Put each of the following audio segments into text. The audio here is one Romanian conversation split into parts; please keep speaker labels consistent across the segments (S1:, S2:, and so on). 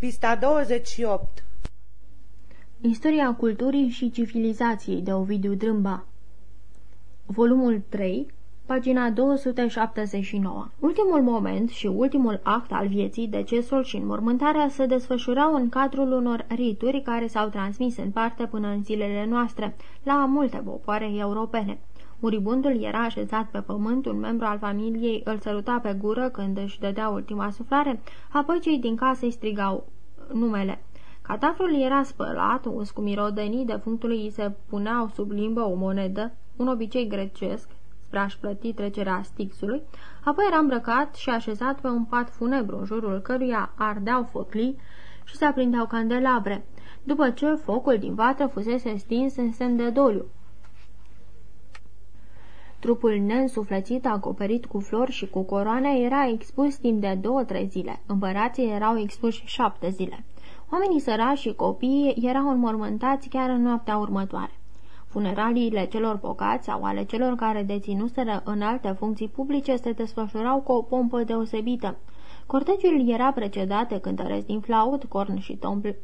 S1: Pista 28
S2: Istoria culturii și civilizației de Ovidiu Drâmba. Volumul 3 Pagina 279 Ultimul moment și ultimul act al vieții, decesul și înmormântarea se desfășurau în cadrul unor rituri care s-au transmis în parte până în zilele noastre, la multe popoare europene. Muribundul era așezat pe pământ, un membru al familiei îl săruta pe gură când își dădea ultima suflare, apoi cei din casă îi strigau numele. Catafrul era spălat, uns cu mirodenii defunctului îi se puneau sub limbă o monedă, un obicei grecesc, spre a-și plăti trecerea stixului, apoi era îmbrăcat și așezat pe un pat funebru, în jurul căruia ardeau foclii și se aprindeau candelabre, după ce focul din vatră fusese stins în semn de doliu. Trupul neînsuflețit, acoperit cu flori și cu coroane, era expus timp de două-trei zile. Împărații erau expuși șapte zile. Oamenii săraci și copiii erau înmormântați chiar în noaptea următoare. Funeraliile celor bogați sau ale celor care deținuseră în alte funcții publice se desfășurau cu o pompă deosebită. Cortegiul era precedat de cântăresc din flaut, corn și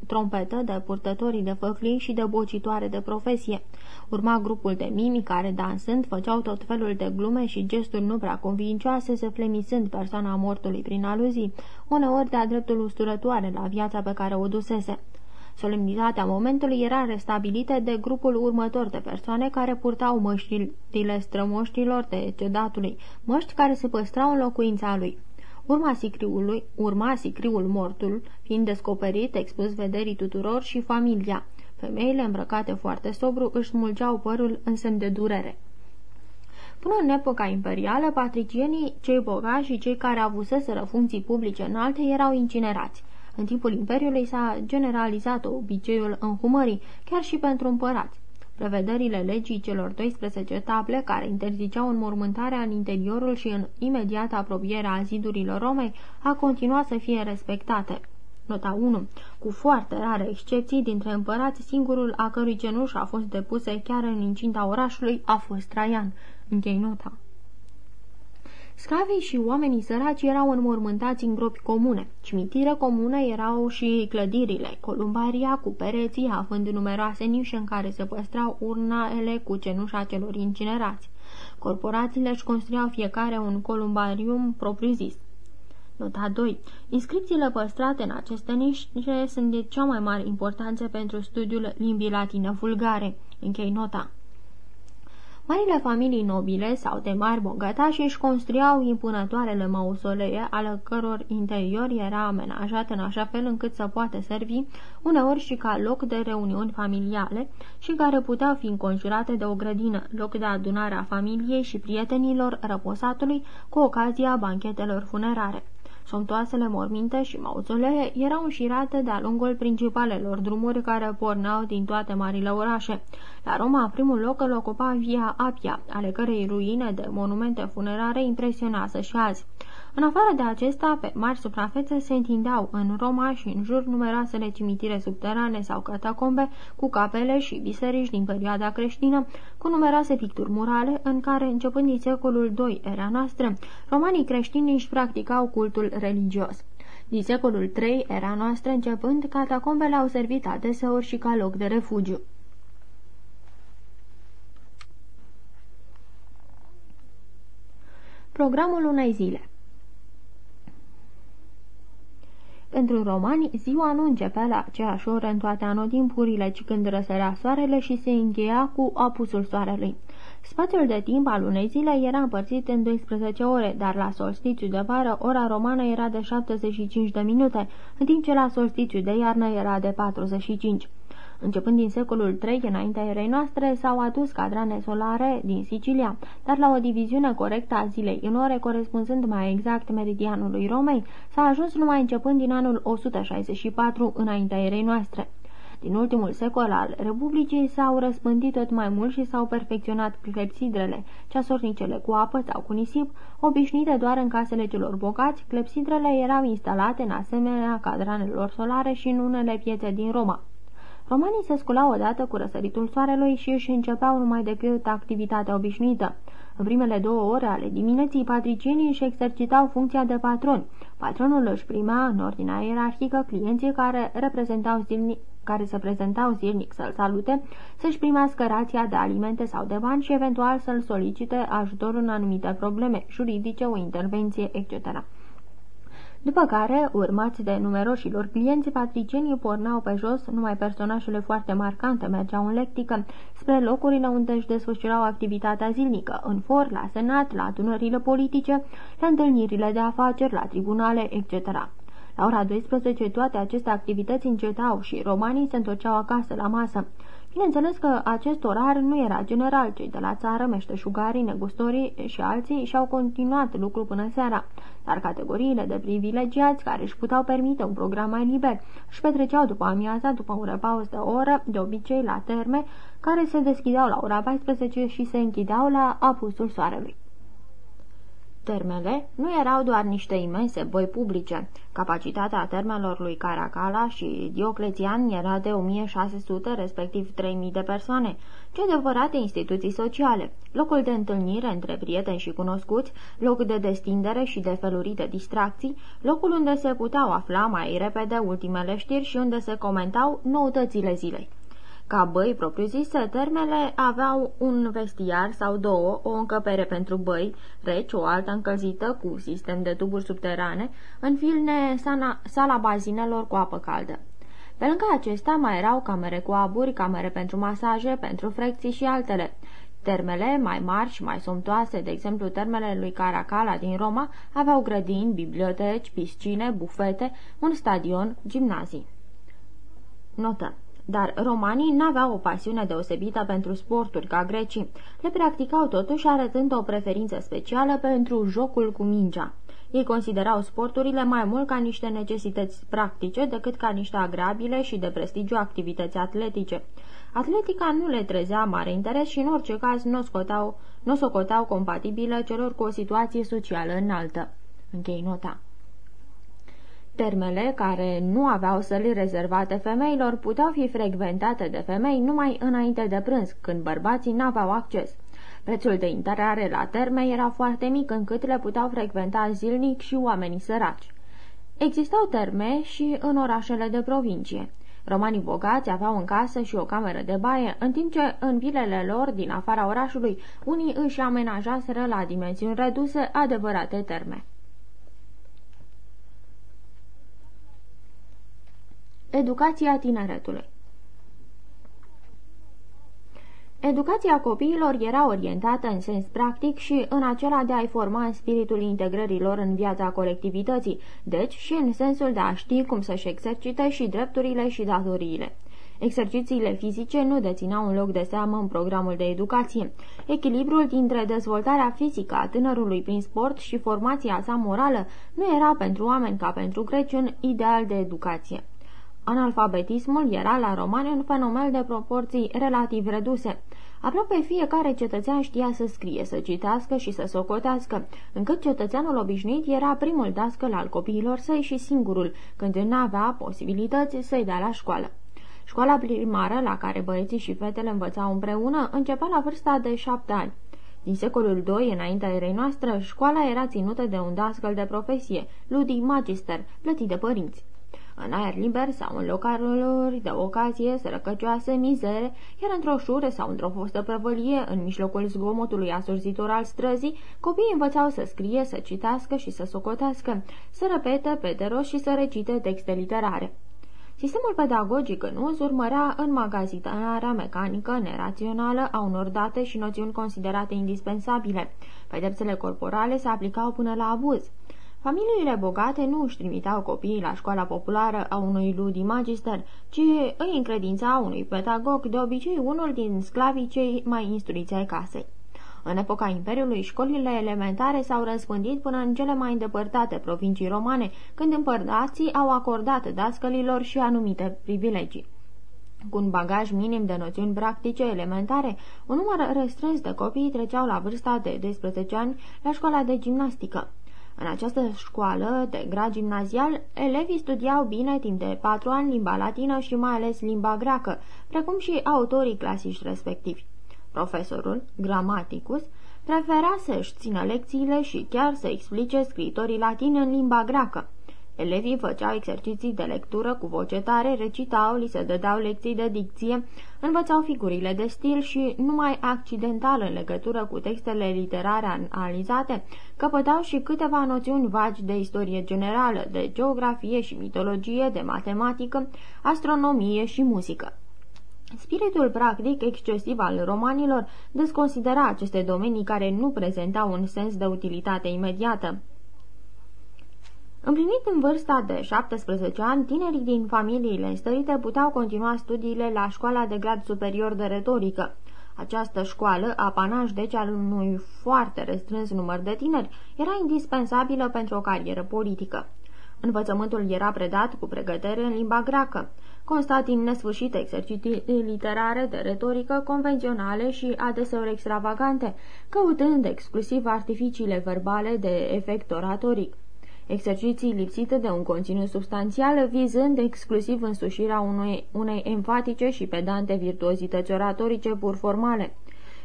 S2: trompetă, de purtătorii de făflii și de bocitoare de profesie. Urma grupul de mimi care, dansând, făceau tot felul de glume și gesturi nu prea convincioase, se flemisând persoana mortului prin aluzii, uneori de-a dreptul usturătoare la viața pe care o dusese. Solemnitatea momentului era restabilită de grupul următor de persoane care purtau măștile strămoștilor de cedatului, măști care se păstrau în locuința lui. Urma sicriului, urma sicriul mortul, fiind descoperit, expus vederii tuturor și familia. Femeile îmbrăcate foarte sobru își smulgeau părul în semn de durere. Până în epoca imperială, patricienii, cei bogați și cei care avuseseră funcții publice înalte erau incinerați. În timpul Imperiului s-a generalizat obiceiul înhumării, chiar și pentru împărați. Prevederile legii celor 12 table, care interziceau înmormântarea în interiorul și în imediată apropiere a zidurilor Romei, a continuat să fie respectate. Nota 1. Cu foarte rare excepții, dintre împărați, singurul a cărui cenuș a fost depuse chiar în incinta orașului a fost Traian. Închei nota. Sclavii și oamenii săraci erau înmormântați în gropi comune. Cimitire comune erau și clădirile, columbaria cu pereții, având numeroase nișe în care se păstrau urnaele cu cenușa celor incinerați. Corporațiile își construiau fiecare un columbarium propriu-zis. Nota 2. Inscripțiile păstrate în aceste nișe sunt de cea mai mare importanță pentru studiul limbii latine vulgare. Închei nota. Marile familii nobile sau de mari bogătași își construiau impunătoarele mausolee, ale căror interior era amenajat în așa fel încât să poată servi uneori și ca loc de reuniuni familiale și care puteau fi înconjurate de o grădină, loc de adunare a familiei și prietenilor răposatului cu ocazia banchetelor funerare. Somptoasele morminte și mauzolee erau înșirate de-a lungul principalelor drumuri care porneau din toate marile orașe. La Roma, primul loc îl ocupa Via Apia, ale cărei ruine de monumente funerare impresionează și azi. În afară de acesta, pe mari suprafețe se întindeau în Roma și în jur numeroasele cimitire subterane sau catacombe cu capele și biserici din perioada creștină, cu numeroase picturi murale în care, începând din secolul II era noastră, romanii creștini își practicau cultul religios. Din secolul III era noastră începând, catacombele au servit adeseori și ca loc de refugiu. Programul unei zile Pentru romani, ziua nu începea la aceeași oră în toate anotimpurile, ci când răsărea soarele și se încheia cu apusul soarelui. Spațiul de timp al unei zile era împărțit în 12 ore, dar la solstițiu de vară ora romană era de 75 de minute, în timp ce la solstițiu de iarnă era de 45. Începând din secolul III înaintea erei noastre, s-au adus cadrane solare din Sicilia, dar la o diviziune corectă a zilei în ore corespunzând mai exact meridianului Romei, s-a ajuns numai începând din anul 164 înaintea erei noastre. Din ultimul secol al Republicii s-au răspândit tot mai mult și s-au perfecționat clepsidrele, ceasornicele cu apă sau cu nisip, obișnuite doar în casele celor bogați, clepsidrele erau instalate în asemenea cadranelor solare și în unele piețe din Roma. Romanii se sculau odată cu răsăritul soarelui și își începeau numai decât activitatea obișnuită. În primele două ore ale dimineții, patricienii își exercitau funcția de patroni, Patronul își primea în ordinea ierarhică clienții care reprezentau zilnic care se prezentau zilnic să-l salute, să-și primească rația de alimente sau de bani și eventual să-l solicite ajutor în anumite probleme juridice, o intervenție, etc. După care, urmați de numeroșilor clienți, patricienii pornau pe jos, numai personajele foarte marcante mergeau în lectică, spre locurile unde își desfășurau activitatea zilnică, în for, la senat, la adunările politice, la întâlnirile de afaceri, la tribunale, etc. La ora 12 toate aceste activități încetau și romanii se întorceau acasă la masă. Bineînțeles că acest orar nu era general, cei de la țară, meșteșugarii, negustorii și alții și-au continuat lucru până seara, dar categoriile de privilegiați care își puteau permite un program mai liber își petreceau după amiaza, după un repaus de o oră, de obicei la terme, care se deschideau la ora 14 și se închideau la apusul soarelui. Termele nu erau doar niște imense băi publice. Capacitatea termelor lui Caracala și Dioclețian era de 1600, respectiv 3000 de persoane, ce adevărate instituții sociale, locul de întâlnire între prieteni și cunoscuți, loc de destindere și de felurite distracții, locul unde se puteau afla mai repede ultimele știri și unde se comentau noutățile zilei. Ca băi propriu-zise, termele aveau un vestiar sau două, o încăpere pentru băi, reci, o altă încălzită cu sistem de tuburi subterane, în filne sana, sala bazinelor cu apă caldă. Pe lângă acestea mai erau camere cu aburi, camere pentru masaje, pentru frecții și altele. Termele mai mari și mai somptoase, de exemplu termele lui Caracala din Roma, aveau grădini, biblioteci, piscine, bufete, un stadion, gimnazii. Notă dar romanii n-aveau o pasiune deosebită pentru sporturi ca grecii. Le practicau totuși arătând o preferință specială pentru jocul cu mingea. Ei considerau sporturile mai mult ca niște necesități practice decât ca niște agrabile și de prestigiu activități atletice. Atletica nu le trezea mare interes și în orice caz nu, scotau, nu socotau compatibilă celor cu o situație socială înaltă. Închei nota. Termele, care nu aveau săli rezervate femeilor, puteau fi frecventate de femei numai înainte de prânz, când bărbații n-aveau acces. Prețul de intrare la terme era foarte mic, încât le puteau frecventa zilnic și oamenii săraci. Existau terme și în orașele de provincie. Romanii bogați aveau în casă și o cameră de baie, în timp ce în vilele lor din afara orașului unii își amenajaseră la dimensiuni reduse adevărate terme. Educația tineretului Educația copiilor era orientată în sens practic și în acela de a-i forma în spiritul integrărilor în viața colectivității, deci și în sensul de a ști cum să-și exercite și drepturile și datoriile. Exercițiile fizice nu dețineau un loc de seamă în programul de educație. Echilibrul dintre dezvoltarea fizică a tânărului prin sport și formația sa morală nu era pentru oameni ca pentru greci un ideal de educație. Analfabetismul era la romani un fenomen de proporții relativ reduse. Aproape fiecare cetățean știa să scrie, să citească și să socotească, încât cetățeanul obișnuit era primul dascăl al copiilor săi și singurul, când nu avea posibilități să-i dea la școală. Școala primară, la care băieții și fetele învățau împreună, începea la vârsta de șapte ani. Din secolul II, înaintea erei noastre, școala era ținută de un dascăl de profesie, ludii magister, plătit de părinți în aer liber sau în localuri de ocazie sărăcăcioase, mizere, iar într-o șură sau într-o fostă prăvălie, în mijlocul zgomotului asurzitor al străzii, copiii învățau să scrie, să citească și să socotească, să repete pe rost și să recite texte literare. Sistemul pedagogic în uz urmărea înmagazinarea mecanică nerațională a unor date și noțiuni considerate indispensabile. Pedepsele corporale se aplicau până la abuz. Familiile bogate nu își trimiteau copiii la școala populară a unui ludi magister, ci îi încredința unui pedagog, de obicei unul din sclavii cei mai instruiți ai casei. În epoca Imperiului, școlile elementare s-au răspândit până în cele mai îndepărtate provincii romane, când împărdații au acordat dascălilor și anumite privilegii. Cu un bagaj minim de noțiuni practice elementare, un număr restrâns de copii treceau la vârsta de 12 ani la școala de gimnastică. În această școală de grad gimnazial, elevii studiau bine timp de patru ani limba latină și mai ales limba greacă, precum și autorii clasici respectivi. Profesorul, gramaticus, prefera să-și țină lecțiile și chiar să explice scritorii latini în limba greacă. Elevii făceau exerciții de lectură cu voce tare, recitau, li se dădeau lecții de dicție, învățau figurile de stil și, numai accidental în legătură cu textele literare analizate, căpătau și câteva noțiuni vagi de istorie generală, de geografie și mitologie, de matematică, astronomie și muzică. Spiritul practic excesiv al romanilor desconsidera aceste domenii care nu prezentau un sens de utilitate imediată. Împlinit în vârsta de 17 ani, tinerii din familiile înstărite puteau continua studiile la școala de grad superior de retorică. Această școală, apanaj deci al unui foarte restrâns număr de tineri, era indispensabilă pentru o carieră politică. Învățământul era predat cu pregătere în limba greacă. Constatin nesfârșite exerciții literare de retorică convenționale și adeseori extravagante, căutând exclusiv artificiile verbale de efect oratoric exerciții lipsite de un conținut substanțial, vizând exclusiv însușirea unei, unei enfatice și pedante virtuozități oratorice pur formale.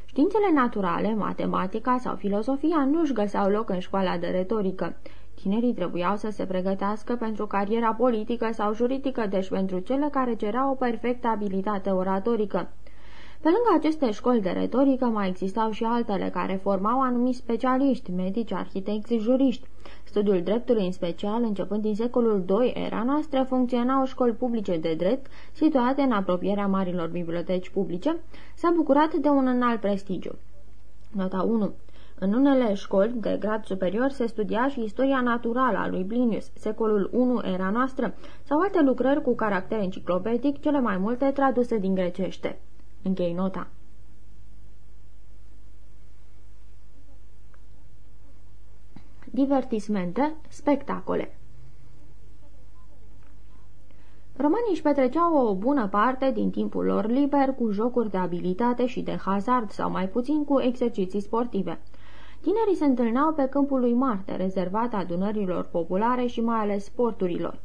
S2: Științele naturale, matematica sau filosofia nu-și găseau loc în școala de retorică. Tinerii trebuiau să se pregătească pentru cariera politică sau juridică, deci pentru cele care cereau o perfectă abilitate oratorică. Pe lângă aceste școli de retorică mai existau și altele care formau anumiți specialiști, medici, arhitecți, juriști. Studiul dreptului în special, începând din secolul II era noastră, funcționau școli publice de drept, situate în apropierea marilor biblioteci publice, s-a bucurat de un înalt prestigiu. Nota 1 în unele școli de grad superior se studia și istoria naturală a lui Plinius, secolul I era noastră, sau alte lucrări cu caracter enciclopedic, cele mai multe traduse din grecește. Închei nota. Divertismente, spectacole Romanii își petreceau o bună parte din timpul lor liber cu jocuri de abilitate și de hazard sau mai puțin cu exerciții sportive. Tinerii se întâlneau pe câmpul lui Marte, rezervat adunărilor populare și mai ales sporturilor.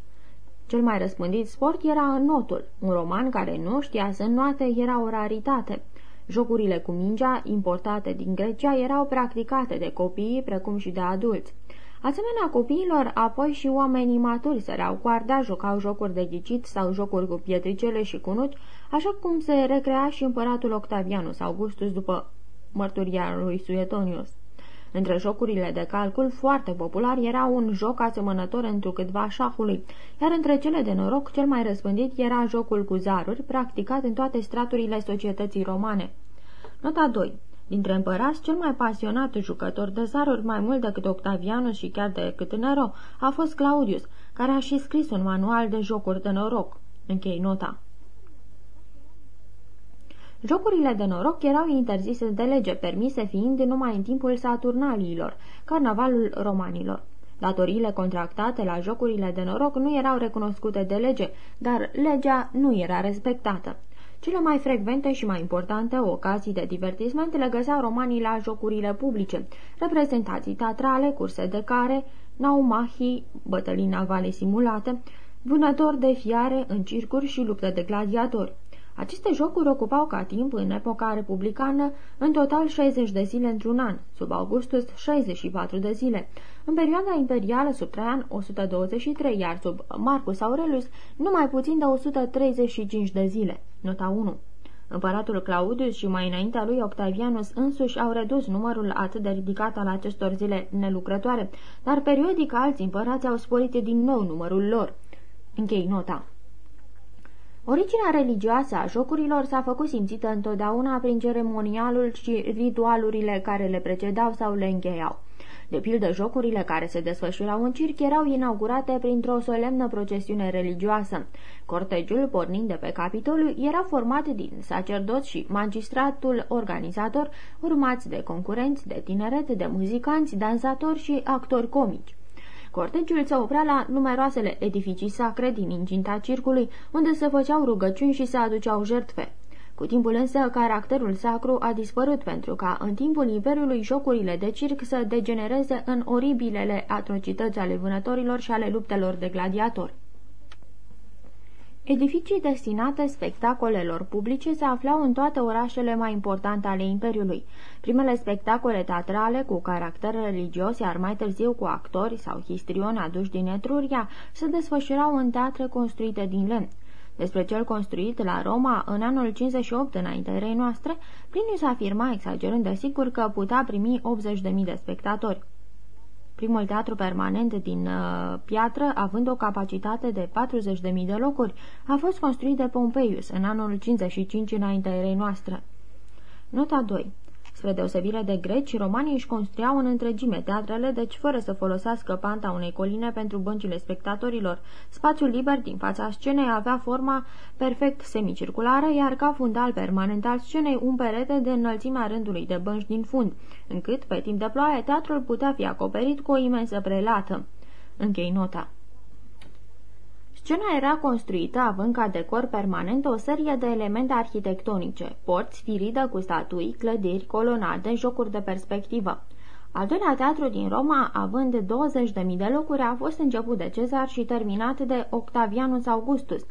S2: Cel mai răspândit sport era notul. Un roman care nu știa să înnoate era o raritate. Jocurile cu mingea, importate din Grecia, erau practicate de copii precum și de adulți. Asemenea copiilor, apoi și oamenii maturi săreau coarda, jucau jocuri de ghicit sau jocuri cu pietricele și cu nuci, așa cum se recrea și împăratul Octavianus Augustus după mărturia lui Suetonius. Între jocurile de calcul foarte popular era un joc asemănător întrucâtva șahului, iar între cele de noroc cel mai răspândit era jocul cu zaruri, practicat în toate straturile societății romane. Nota 2 Dintre împărați, cel mai pasionat jucător de zaruri, mai mult decât Octavianus și chiar decât Nero, a fost Claudius, care a și scris un manual de jocuri de noroc. Închei nota. Jocurile de noroc erau interzise de lege, permise fiind numai în timpul Saturnaliilor, carnavalul romanilor. Datoriile contractate la jocurile de noroc nu erau recunoscute de lege, dar legea nu era respectată. Cele mai frecvente și mai importante ocazii de divertisment le găseau romanii la jocurile publice, reprezentații teatrale, curse de care, naumahii, bătălii navale simulate, vânători de fiare în circuri și luptă de gladiatori. Aceste jocuri ocupau ca timp, în epoca republicană, în total 60 de zile într-un an, sub Augustus 64 de zile, în perioada imperială sub Traian 123, iar sub Marcus Aurelius numai puțin de 135 de zile. Nota 1 Împăratul Claudius și mai înaintea lui Octavianus însuși au redus numărul atât de ridicat al acestor zile nelucrătoare, dar periodic alți împărați au sporit din nou numărul lor. Închei nota. Originea religioasă a jocurilor s-a făcut simțită întotdeauna prin ceremonialul și ritualurile care le precedau sau le încheiau. De pildă, jocurile care se desfășurau în circ erau inaugurate printr-o solemnă procesiune religioasă. Cortegiul, pornind de pe capitolul, era format din sacerdoți și magistratul organizator, urmați de concurenți, de tineret, de muzicanți, dansatori și actori comici. Cortegiul se oprea la numeroasele edificii sacre din incinta circului, unde se făceau rugăciuni și se aduceau jertfe. Cu timpul însă, caracterul sacru a dispărut pentru ca, în timpul Imperiului, jocurile de circ să degenereze în oribilele atrocități ale vânătorilor și ale luptelor de gladiatori. Edificii destinate spectacolelor publice se aflau în toate orașele mai importante ale Imperiului. Primele spectacole teatrale cu caracter religios, iar mai târziu cu actori sau histrioni aduși din Etruria, se desfășurau în teatre construite din lemn. Despre cel construit la Roma în anul 58 înaintea erei noastre, Plinius afirma exagerând de sigur că putea primi 80.000 de spectatori. Primul teatru permanent din uh, piatră, având o capacitate de 40.000 de locuri, a fost construit de Pompeius în anul 55 înaintea erei noastre. Nota 2. Spre deosebire de greci, romanii își construiau în întregime teatrele, deci fără să folosească panta unei coline pentru băncile spectatorilor. Spațiul liber din fața scenei avea forma perfect semicirculară, iar ca fundal permanent al scenei un perete de înălțimea rândului de bănci din fund, încât, pe timp de ploaie, teatrul putea fi acoperit cu o imensă prelată. Închei nota. Scena era construită având ca decor permanent o serie de elemente arhitectonice, porți, firidă cu statui, clădiri, colonade, jocuri de perspectivă. Al doilea teatru din Roma, având 20.000 de locuri, a fost început de Cezar și terminat de Octavianus Augustus,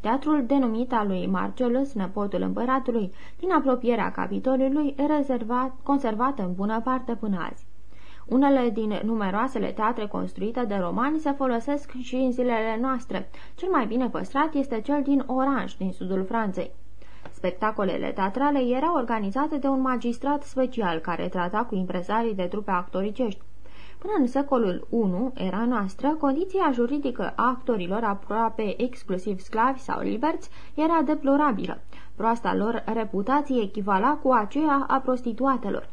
S2: teatrul denumit al lui Marcellus, nepotul împăratului, din apropierea Capitolului, rezervat, conservat în bună parte până azi. Unele din numeroasele teatre construite de romani se folosesc și în zilele noastre. Cel mai bine păstrat este cel din Orange, din sudul Franței. Spectacolele teatrale erau organizate de un magistrat special care trata cu impresarii de trupe actoricești. Până în secolul I, era noastră, condiția juridică a actorilor aproape exclusiv sclavi sau liberți era deplorabilă. Proasta lor reputație echivala cu aceea a prostituatelor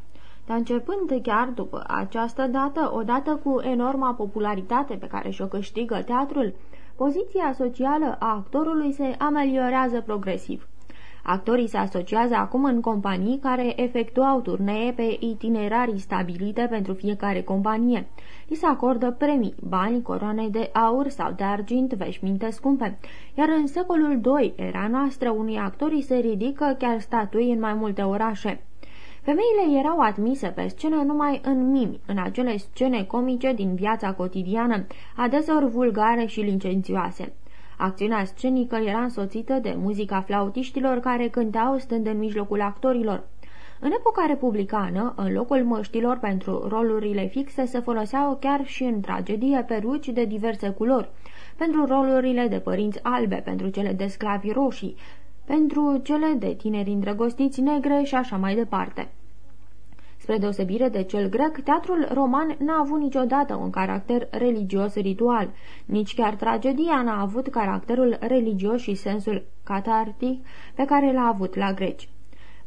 S2: dar începând chiar după această dată, odată cu enorma popularitate pe care și-o câștigă teatrul, poziția socială a actorului se ameliorează progresiv. Actorii se asociază acum în companii care efectuau turnee pe itinerarii stabilite pentru fiecare companie. Li se acordă premii, bani, coroane de aur sau de argint, veșminte scumpe. Iar în secolul II era noastră unui actorii se ridică chiar statui în mai multe orașe. Femeile erau admise pe scenă numai în mimi, în acele scene comice din viața cotidiană, adeseori vulgare și licențioase. Acțiunea scenică era însoțită de muzica flautiștilor care cântau stând în mijlocul actorilor. În epoca republicană, în locul măștilor pentru rolurile fixe se foloseau chiar și în tragedie peruci de diverse culori, pentru rolurile de părinți albe, pentru cele de sclavi roșii, pentru cele de tineri îndrăgostiți negre și așa mai departe. Spre deosebire de cel grec, teatrul roman n-a avut niciodată un caracter religios-ritual, nici chiar tragedia n-a avut caracterul religios și sensul catartic pe care l-a avut la greci.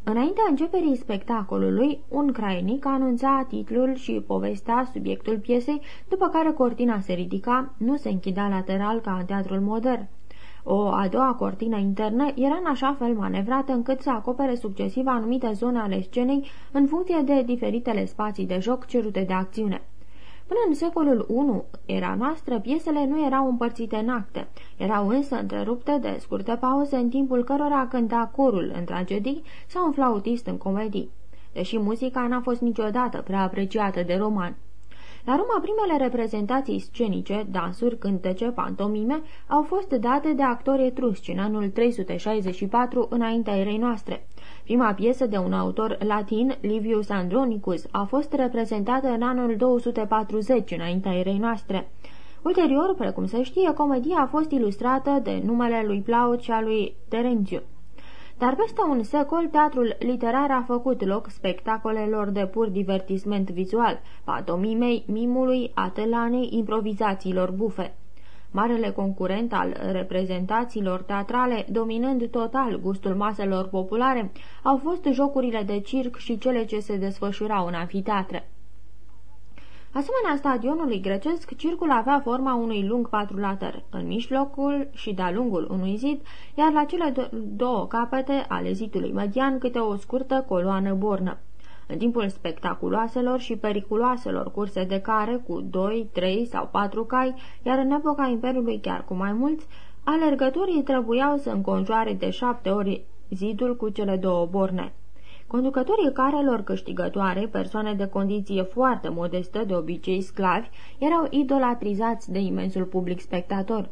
S2: Înaintea începerii spectacolului, un crainic anunța titlul și povestea subiectul piesei, după care cortina se ridica, nu se închidea lateral ca în teatrul modern. O a doua cortină internă era în așa fel manevrată încât să acopere succesiv anumite zone ale scenei în funcție de diferitele spații de joc cerute de acțiune. Până în secolul I era noastră, piesele nu erau împărțite în acte, erau însă întrerupte de scurte pauze în timpul cărora cânta corul în tragedii sau un flautist în comedii. Deși muzica n-a fost niciodată prea apreciată de romani. La Roma, primele reprezentații scenice, dansuri, cântece, pantomime, au fost date de actori etrusci în anul 364 înaintea erei noastre. Prima piesă de un autor latin, Livius Andronicus, a fost reprezentată în anul 240 înaintea erei noastre. Ulterior, precum se știe, comedia a fost ilustrată de numele lui Plaut și a lui Terențiu. Dar peste un secol, teatrul literar a făcut loc spectacolelor de pur divertisment vizual, patomimei, mimului, atelanei, improvizațiilor bufe. Marele concurent al reprezentațiilor teatrale, dominând total gustul maselor populare, au fost jocurile de circ și cele ce se desfășurau în anfiteatre. Asemenea stadionului grecesc, circul avea forma unui lung patrulater, în mijlocul și de-a lungul unui zid, iar la cele două capete ale zidului median câte o scurtă coloană bornă. În timpul spectaculoaselor și periculoaselor curse de care, cu doi, trei sau patru cai, iar în epoca Imperiului chiar cu mai mulți, alergătorii trebuiau să înconjoare de șapte ori zidul cu cele două borne. Conducătorii carelor câștigătoare, persoane de condiție foarte modestă, de obicei sclavi, erau idolatrizați de imensul public spectator.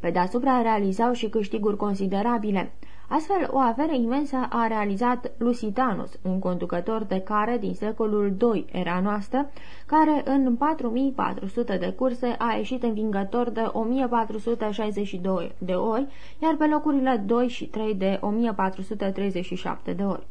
S2: Pe deasupra realizau și câștiguri considerabile. Astfel, o avere imensă a realizat Lusitanus, un conducător de care din secolul II era noastră, care în 4400 de curse a ieșit învingător de 1462 de ori, iar pe locurile 2 și 3 de 1437 de ori.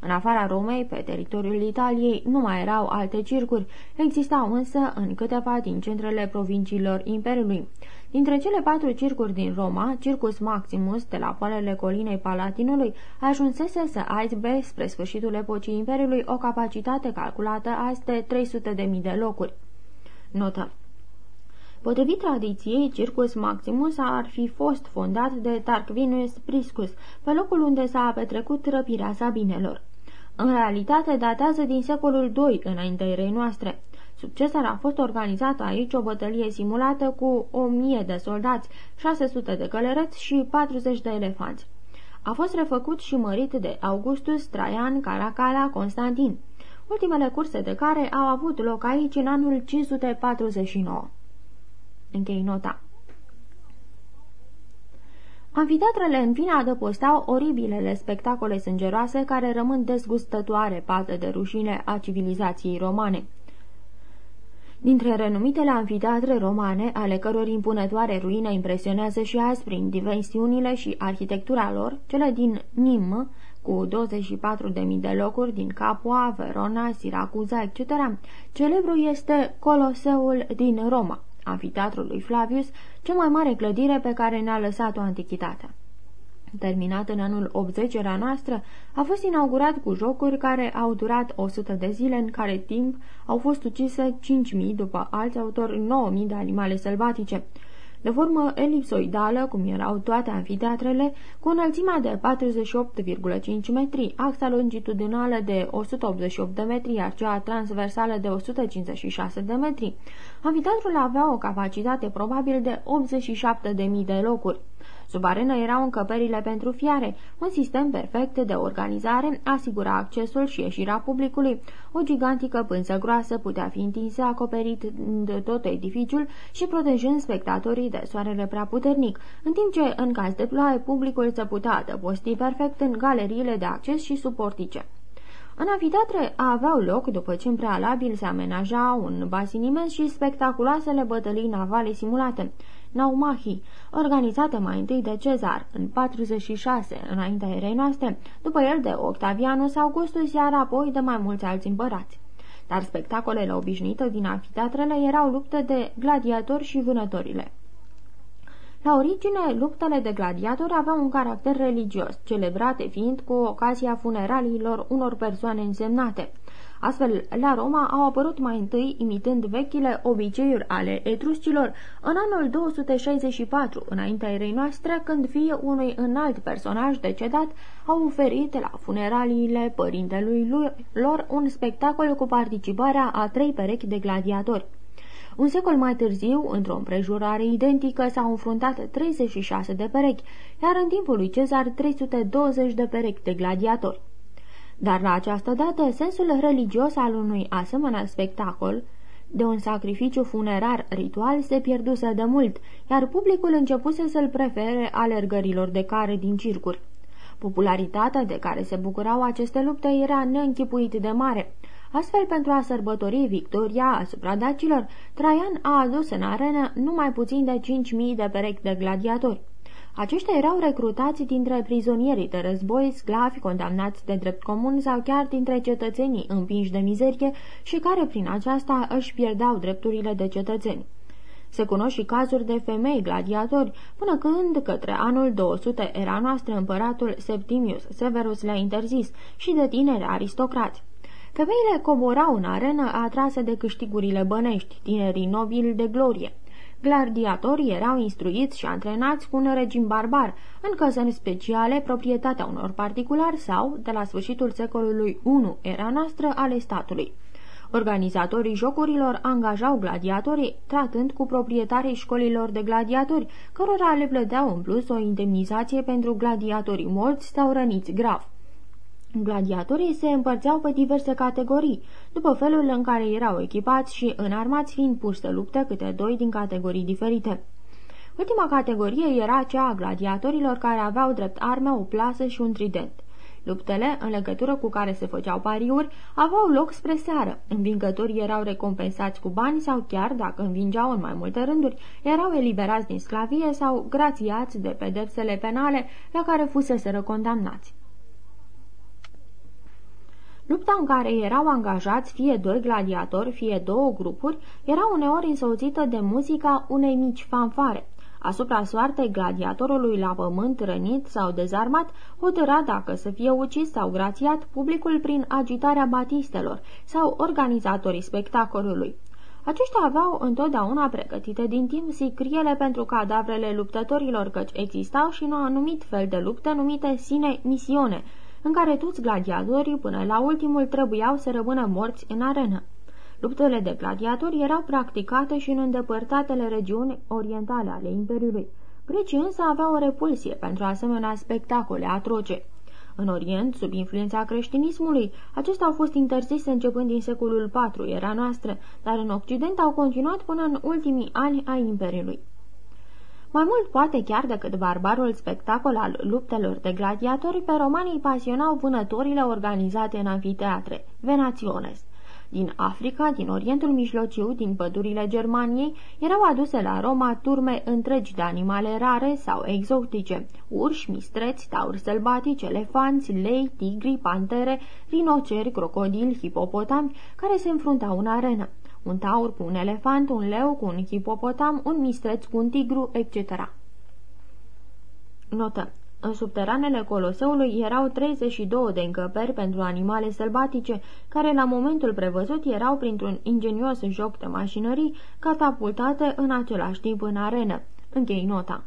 S2: În afara Romei, pe teritoriul Italiei, nu mai erau alte circuri, existau însă în câteva din centrele provinciilor Imperiului. Dintre cele patru circuri din Roma, Circus Maximus, de la poalele colinei Palatinului, ajunsese să aibă, spre sfârșitul epocii Imperiului, o capacitate calculată azi de 300.000 de locuri. Notă Potrivit tradiției, Circus Maximus ar fi fost fondat de Tarquinius Priscus, pe locul unde s-a petrecut răpirea sabinelor. În realitate, datează din secolul II înaintea erei noastre. Succesul a fost organizată aici o bătălie simulată cu 1000 de soldați, 600 de călăreți și 40 de elefanți. A fost refăcut și mărit de Augustus, Traian, Caracala, Constantin, ultimele curse de care au avut loc aici în anul 549. Închei nota. Amfiteatrele în fine adăpostau oribilele spectacole sângeroase care rămân dezgustătoare pată de rușine a civilizației romane. Dintre renumitele amfiteatre romane, ale căror impunătoare ruină impresionează și azi prin dimensiunile și arhitectura lor, cele din Nim, cu 24.000 de locuri din Capua, Verona, Siracuza, etc., celebru este Coloseul din Roma, amfiteatrul lui Flavius, cea mai mare clădire pe care ne-a lăsat-o antichitatea. Terminat în anul 80 era noastră, a fost inaugurat cu jocuri care au durat 100 de zile, în care timp au fost ucise 5.000, după alți autori 9.000 de animale sălbatice de formă elipsoidală, cum erau toate anfiteatrele, cu înălțimea de 48,5 metri, axa longitudinală de 188 de metri, iar cea transversală de 156 de metri. Amfiteatrul avea o capacitate probabil de 87.000 de locuri. Sub arenă erau încăperile pentru fiare, un sistem perfect de organizare asigura accesul și ieșirea publicului. O gigantică pânză groasă putea fi întinsă acoperit de tot edificiul și protejând spectatorii de soarele prea puternic, în timp ce, în caz de ploaie, publicul se putea adăposti perfect în galeriile de acces și suportice. În amfiteatre aveau loc, după ce în prealabil se amenaja un basin imens și spectaculoasele bătălii navale simulate. Naumahi, organizată mai întâi de Cezar în 46 înaintea erei noastre, după el de Octavianus Augustus, iar apoi de mai mulți alți împărați. Dar spectacolele obișnuite din anfiteatrele erau lupte de gladiatori și vânătorile. La origine, luptele de gladiatori aveau un caracter religios, celebrate fiind cu ocazia funeraliilor unor persoane însemnate. Astfel, la Roma au apărut mai întâi, imitând vechile obiceiuri ale etruscilor, în anul 264, înaintea erei noastre, când fie unui înalt personaj decedat au oferit la funeraliile părintelui lor un spectacol cu participarea a trei perechi de gladiatori. Un secol mai târziu, într-o împrejurare identică, s-au înfruntat 36 de perechi, iar în timpul lui Cezar 320 de perechi de gladiatori. Dar la această dată, sensul religios al unui asemenea spectacol, de un sacrificiu funerar ritual, se pierduse de mult, iar publicul începuse să-l prefere alergărilor de care din circuri. Popularitatea de care se bucurau aceste lupte era neînchipuit de mare. Astfel, pentru a sărbători victoria asupra dacilor, Traian a adus în arenă numai puțin de 5.000 de perechi de gladiatori. Aceștia erau recrutați dintre prizonierii de război, sclavi condamnați de drept comun sau chiar dintre cetățenii împinși de mizerie și care prin aceasta își pierdeau drepturile de cetățeni. Se cunosc și cazuri de femei gladiatori, până când, către anul 200 era noastră, împăratul Septimius Severus le-a interzis și de tineri aristocrați. Femeile coborau în arenă atrase de câștigurile bănești, tinerii nobili de glorie. Gladiatorii erau instruiți și antrenați cu un regim barbar, în căsări speciale, proprietatea unor particulari sau, de la sfârșitul secolului I era noastră, ale statului. Organizatorii jocurilor angajau gladiatorii, tratând cu proprietarii școlilor de gladiatori, cărora le plăteau în plus o indemnizație pentru gladiatorii morți sau răniți grav. Gladiatorii se împărțeau pe diverse categorii, după felul în care erau echipați și înarmați fiind puși să lupte câte doi din categorii diferite. Ultima categorie era cea a gladiatorilor care aveau drept arme o plasă și un trident. Luptele, în legătură cu care se făceau pariuri, aveau loc spre seară. Învingătorii erau recompensați cu bani sau chiar, dacă învingeau în mai multe rânduri, erau eliberați din sclavie sau grațiați de pedepsele penale la care fuseseră condamnați. Lupta în care erau angajați fie doi gladiatori, fie două grupuri, era uneori însoțită de muzica unei mici fanfare. Asupra soartei gladiatorului la pământ rănit sau dezarmat, hotăra dacă să fie ucis sau grațiat publicul prin agitarea batistelor sau organizatorii spectacolului. Aceștia aveau întotdeauna pregătite din timp sicriele pentru cadavrele luptătorilor, căci existau și un anumit fel de luptă numite sine misione, în care toți gladiatorii până la ultimul trebuiau să rămână morți în arenă. Luptele de gladiatori erau practicate și în îndepărtatele regiuni orientale ale Imperiului. Grecii însă aveau o repulsie pentru asemenea spectacole atroce. În Orient, sub influența creștinismului, acestea au fost interzise începând din secolul IV era noastră, dar în Occident au continuat până în ultimii ani ai Imperiului. Mai mult poate chiar decât barbarul spectacol al luptelor de gladiatori, pe romanii pasionau vânătorile organizate în anfiteatre, venaționes. Din Africa, din Orientul Mijlociu, din pădurile Germaniei, erau aduse la Roma turme întregi de animale rare sau exotice, urși, mistreți, tauri sălbatici, elefanți, lei, tigri, pantere, rinoceri, crocodili, hipopotami, care se înfruntau în arenă un taur cu un elefant, un leu cu un hipopotam, un mistreț cu un tigru, etc. Notă. În subteranele Coloseului erau 32 de încăperi pentru animale sălbatice, care la momentul prevăzut erau, printr-un ingenios joc de mașinării, catapultate în același timp în arenă. Închei nota.